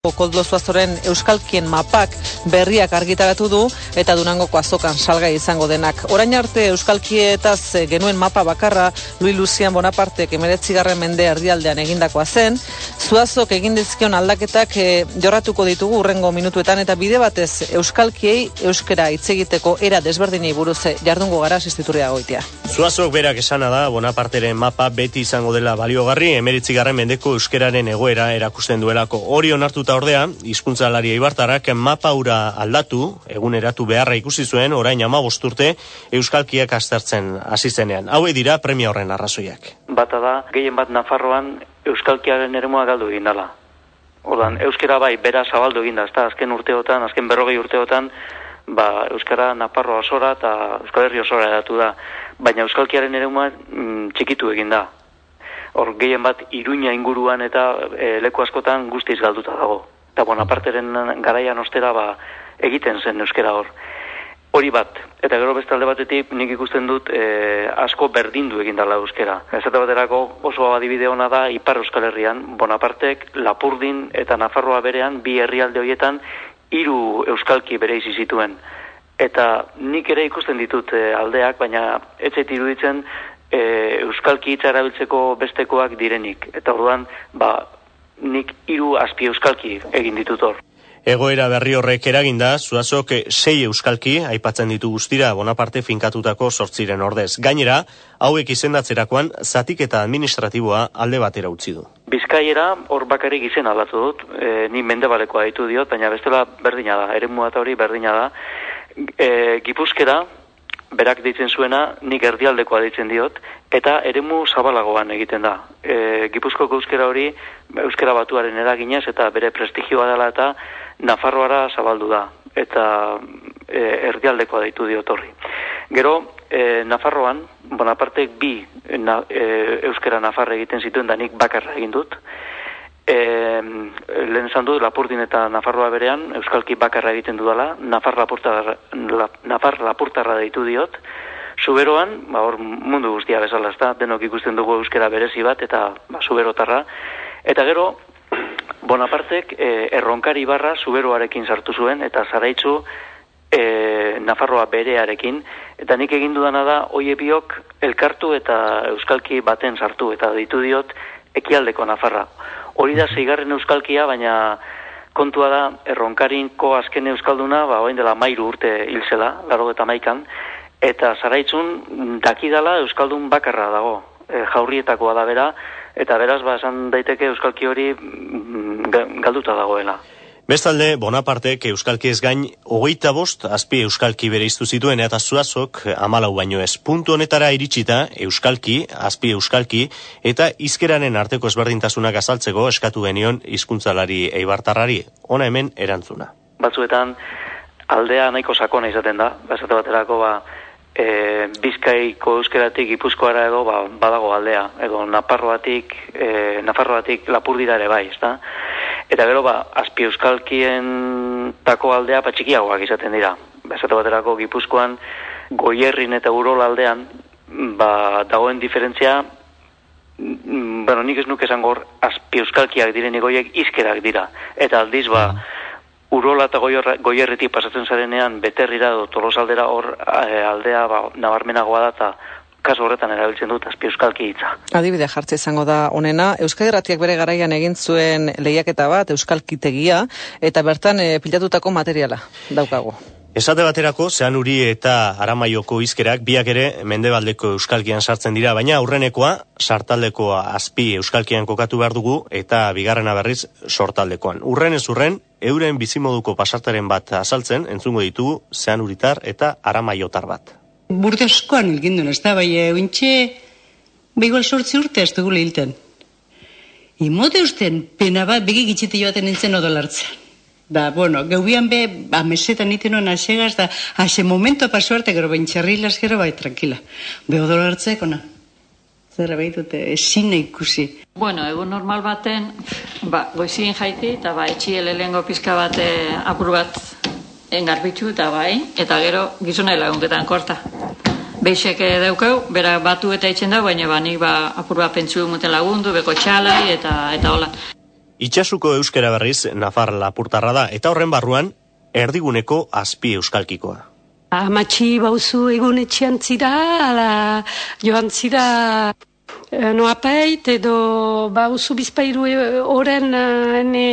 Koldo Zuazoren Euskalkien mapak berriak argitaratu du eta Durangoko azokan salgai izango denak. Orain arte Euskalkietaz genuen mapa bakarra Luis Lucian Bonaparte emeretzigarren mende erdialdean egindakoa zen. Zuazok egin dizkion aldaketak e, jorratuko ditugu urrengo minutuetan eta bide batez Euskalkiei euskera hitz egiteko era desberdinei buruz eh, jardungo gara instituria goitia. Zuazok berak esana da Bonaparteren mapa beti izango dela baliogarri emeretzigarren mendeko euskeraren egoera erakusten duelako. Hori onartuta eta ordea, hizkuntzalari eibartarak mapa ura aldatu, eguneratu beharra ikusi zuen, orain ama bosturte, Euskalkiak aztertzen hasi zenean. Hau dira premia horren arrazoiak. Bata da, gehien bat Nafarroan Euskalkiaren eremua galdu egin dela. Ordan, Euskara bai, bera zabaldu egin da, ezta, azken urteotan, azken berrogei urteotan, ba, Euskara Nafarro osora eta Euskal Herri osora edatu da. Baina Euskalkiaren eremua mm, txikitu egin da hor gehien bat iruña inguruan eta e, leku askotan guztiz galduta dago. Eta Bonaparteren garaian ostera ba, egiten zen euskera hor. Hori bat, eta gero beste alde batetik nik ikusten dut e, asko berdindu egin dela euskera. Eta baterako oso abadibide hona da Ipar Euskal Herrian, Bonapartek, Lapurdin eta Nafarroa berean bi herrialde horietan hiru euskalki bere izi zituen. Eta nik ere ikusten ditut e, aldeak, baina ez iruditzen e, euskalki hitza erabiltzeko bestekoak direnik. Eta orduan, ba, nik hiru azpi euskalki egin ditut hor. Egoera berri horrek eraginda, zuazok sei euskalki, aipatzen ditu guztira, bonaparte finkatutako sortziren ordez. Gainera, hauek izendatzerakoan, zatik eta administratiboa alde batera utzi du. Bizkaiera, hor bakarrik izen aldatu dut, e, ni mendebalekoa ditu diot, baina bestela berdina da, ere eta hori berdina da. E, gipuzkera, berak ditzen zuena, nik erdialdekoa ditzen diot, eta eremu zabalagoan egiten da. E, Gipuzkoko euskera hori, euskera batuaren eraginez, eta bere prestigioa dela eta Nafarroara zabaldu da, eta e, erdialdekoa ditu diot horri. Gero, e, Nafarroan, Bonapartek bi na, e, euskera Nafarra egiten zituen da nik bakarra egin dut, e, lehen esan du, Lapurdin eta Nafarroa berean, Euskalki bakarra egiten dudala, Nafar Lapurtarra, la, Nafar Lapurtarra deitu diot, Zuberoan, ba, hor mundu guztia bezala, ezta, denok ikusten dugu euskera berezi bat, eta ba, Zuberotarra. Eta gero, Bonapartek e, erronkari barra Zuberoarekin sartu zuen, eta zaraitzu e, Nafarroa berearekin, eta nik egin dudana da, oie biok elkartu eta Euskalki baten sartu, eta ditu diot, ekialdeko Nafarra hori da zeigarren euskalkia, baina kontua da, erronkarinko azken euskalduna, ba, oain dela mairu urte hilzela, laro eta maikan, eta zaraitzun dakidala euskaldun bakarra dago, e, jaurrietakoa da bera, eta beraz, ba, esan daiteke euskalki hori mm, galduta dagoela. Bestalde, Bonapartek Euskalki ez gain, hogeita bost, azpi Euskalki bere iztu zituen, eta zuazok amalau baino ez. Puntu honetara iritsita, Euskalki, azpi Euskalki, eta izkeraren arteko ezberdintasunak azaltzeko eskatu genion hizkuntzalari eibartarrari. Ona hemen erantzuna. Batzuetan, aldea nahiko sakona izaten da, basate baterako, ba, e, bizkaiko euskeratik ipuzkoara edo ba, badago aldea, edo naparroatik, e, nafarroatik lapurdira ere bai, ezta? Eta gero, ba, azpi euskalkien tako aldea patxikiagoak izaten dira. Bezate baterako gipuzkoan, goierrin eta urol aldean, ba, dagoen diferentzia, mm, bueno, nik ez nuke esan gor, azpi euskalkiak diren egoiek izkerak dira. Eta aldiz, ba, urola eta goierritik pasatzen zarenean, beterrira do tolosaldera hor eh, aldea, ba, nabarmenagoa da, kasu horretan erabiltzen dut azpi euskalki hitza. Adibide jartze izango da onena, Euskal bere garaian egin zuen lehiaketa bat euskalkitegia eta bertan e, pilatutako materiala daukago. Esate baterako, zean uri eta aramaioko izkerak biak ere mendebaldeko euskalkian sartzen dira, baina aurrenekoa sartaldekoa azpi euskalkian kokatu behar dugu eta bigarrena berriz sortaldekoan. Urren ez urren, euren bizimoduko pasartaren bat azaltzen, entzungo ditugu zean uritar eta aramaiotar bat burde askoan hilgin duen, ez da, bai, ointxe, begoal sortzi urte ez dugu lehilten. Imote usten, pena bat, begi gitxite joaten nintzen odolartzen. Da, bueno, geubian be, amesetan niten nuen asegaz, da, ase momento pasu arte, gero bain txarrilaz, gero bai, tranquila. Be odolartzeko, na. Zer baitute, ezin ikusi. Bueno, egun normal baten, ba, goizien jaiti, eta ba, etxiele lehengo pizka bate apur bat engarbitzu eta bai, eta gero gizona lagunketan korta. Beixek daukau, bera batu eta itxen da, baina ba, nik ba, apur bat pentsu muten lagundu, beko txalai eta eta hola. Itxasuko euskera berriz Nafar lapurtarra da eta horren barruan erdiguneko azpi euskalkikoa. Amatxi bauzu egun etxian zira, ala joan zira e, noapeit edo bauzu bizpairu horren ene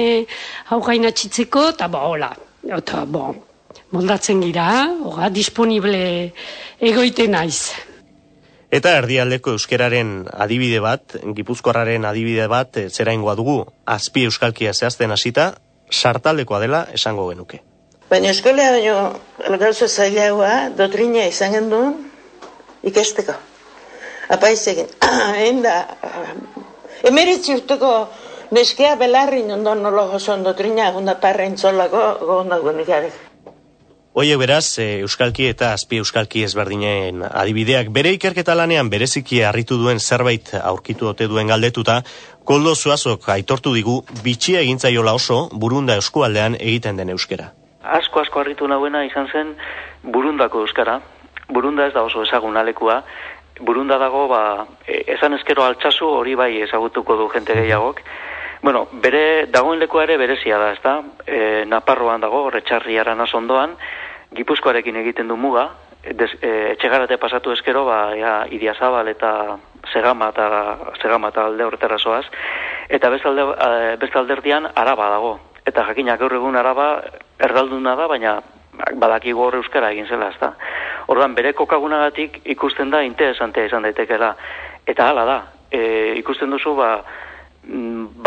hau gainatxitzeko, eta ba, hola, eta bon, moldatzen gira, hoga, disponible egoite naiz. Eta erdialdeko euskeraren adibide bat, gipuzkoarraren adibide bat, eh, zera ingoa dugu, azpi euskalkia zehazten hasita, sartaldekoa dela esango genuke. Baina eskolea baino, gauza zailagoa, dotrina izan gendun, ikesteko. Apaiz egin, egin da, emeritzi urteko neskea belarri nondon nolo joson dotrina, gonda parrein zolako, gonda gunik Oie beraz, e, Euskalki eta Azpi Euskalki ezberdinen adibideak bere ikerketa lanean bereziki harritu duen zerbait aurkitu ote duen galdetuta, koldo zuazok aitortu digu bitxia egintzaiola oso burunda eskualdean egiten den euskera. Asko asko harritu nahuena izan zen burundako euskara. Burunda ez da oso ezagun alekua. Burunda dago, ba, e, esan eskero altxasu hori bai ezagutuko du jente gehiagok. Bueno, bere dagoen lekua ere berezia da, ezta? E, Naparroan dago, retxarri aran ondoan, Gipuzkoarekin egiten du muga, des, e, etxegarate pasatu eskero, ba, ja, idiazabal eta segama eta, segama eta alde horretara zoaz, eta bestalde, e, bestalderdian araba dago. Eta jakinak gaur egun araba erdalduna da, baina badaki gor euskara egin zela, ezta. Ordan bere kokagunagatik ikusten da interesantea izan daitekela. Eta hala da, e, ikusten duzu, ba,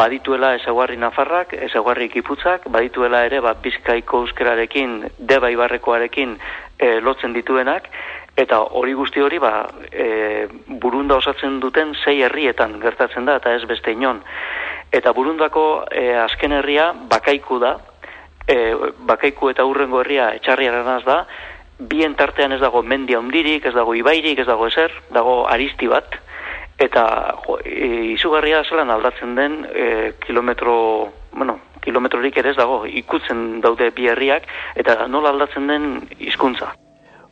badituela ezaguarri nafarrak, ezaguarri kiputzak, badituela ere ba, bizkaiko euskerarekin, deba ibarrekoarekin e, lotzen dituenak, eta hori guzti hori ba, e, burunda osatzen duten sei herrietan gertatzen da, eta ez beste inon. Eta burundako e, azken herria bakaiku da, e, bakaiku eta urrengo herria etxarriaren da, bien tartean ez dago mendia hundirik, ez dago ibairik, ez dago ezer, dago aristi bat, eta jo, e, izugarria zelan aldatzen den e, kilometro, bueno, kilometrorik ere ez dago, ikutzen daude bi herriak, eta nola aldatzen den hizkuntza.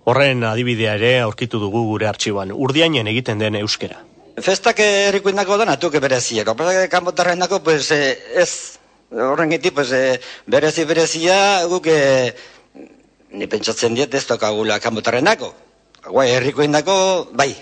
Horren adibidea ere aurkitu dugu gure artxiboan, urdiainen egiten den euskera. Festak erriko indako da natuke berezia, Pestak kanpotarren dako, pues, eh, ez, horren giti, pues, eh, berezi berezia, guk, eh, ni pentsatzen diet ez tokagula kanpotarren dako. Guai, erriko indako, bai,